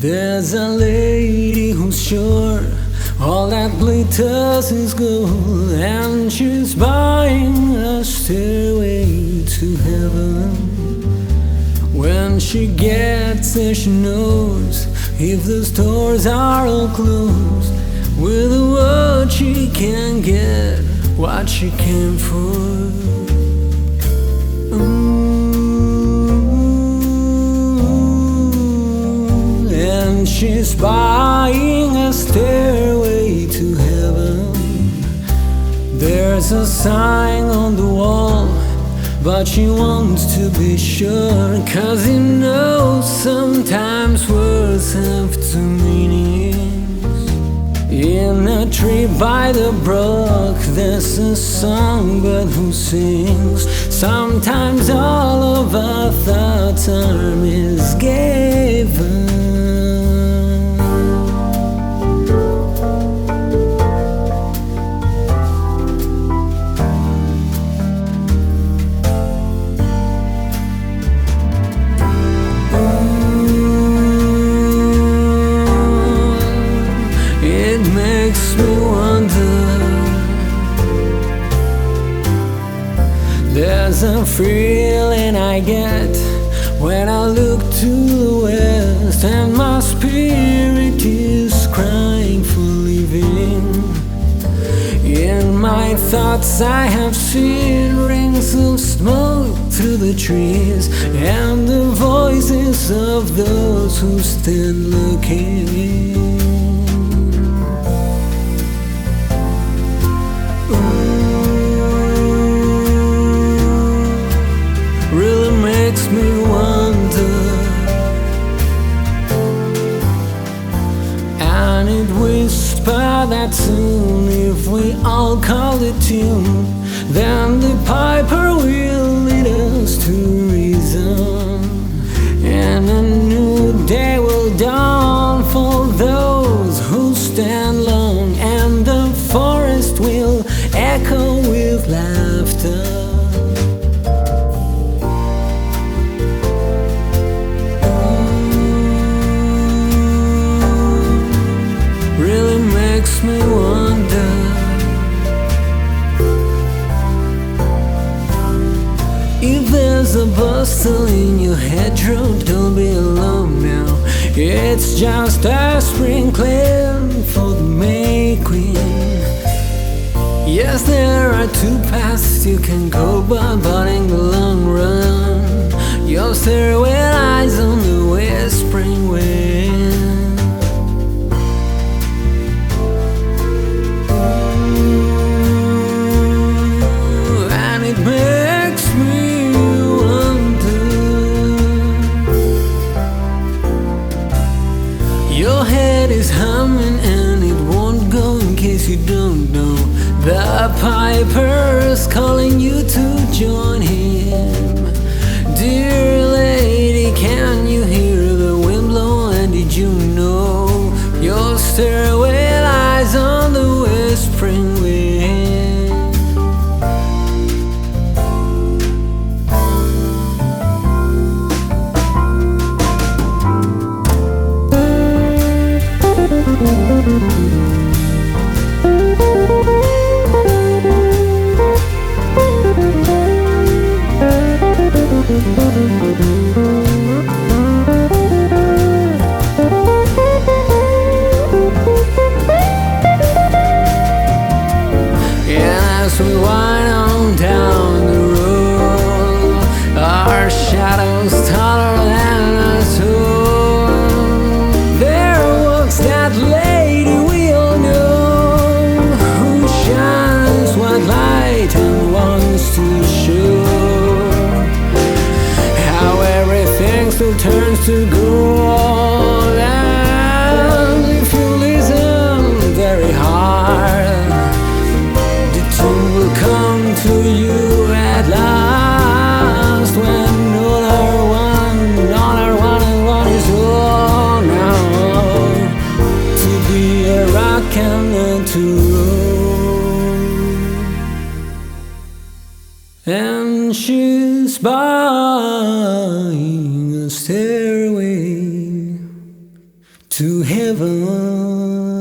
There's a lady who's sure all that glitters is gold, and she's buying a stairway to heaven. When she gets there, she knows if the stores are all closed. With a word, she can get what she came for. And she's buying a stairway to heaven. There's a sign on the wall, but she wants to be sure. Cause you know sometimes words have two meanings. In a tree by the brook, there's a songbird who sings. Sometimes all of our thoughts are misgiven. There's a feeling I get when I look to the west, and my spirit is crying for living. In my thoughts, I have seen rings of smoke through the trees, and the voices of those who stand looking. Whisper that soon, if we all call it tune, then the piper It's just a sprinkling for the May Queen. Yes, there are two paths you can go, but, Your head is humming and it won't go in case you don't know. The piper's calling you to join him. We wind still turns to gold. And if you listen very hard, the tune will come to you at last when all are one, all are one, and one is all now. To be a rock and to roll. And she's a stairway to heaven.